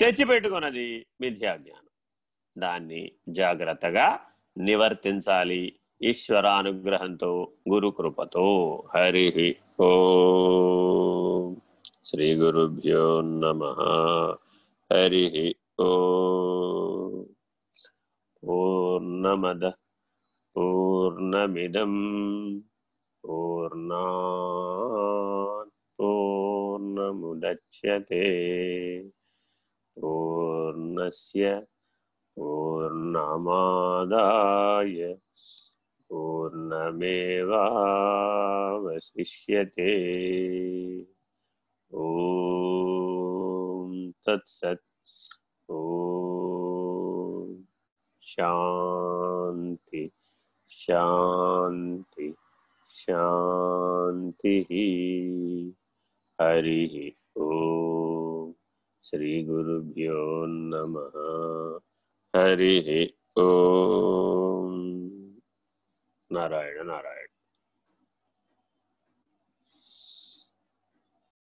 తెచ్చిపెట్టుకున్నది మిథ్యాజ్ఞానం దాన్ని జాగ్రత్తగా నివర్తించాలి. ఈశ్వరానుగ్రహంతో గురుకృపతో. హరి ఓ. శ్రీ గురుభ్యో నమ. హరి ఓ. పూర్ణమద పూర్ణమిదం పూర్ణా పూర్ణముద్యతే. तस्य पूर्णमादाय पूर्णमेवावशिष्यते। ॐ तत्सत्। ॐ शांति शांति शान्तिः। हरि ॐ శ్రీ గురుభ్యో నమ. హరి ఓం. నారాయణ నారాయణ.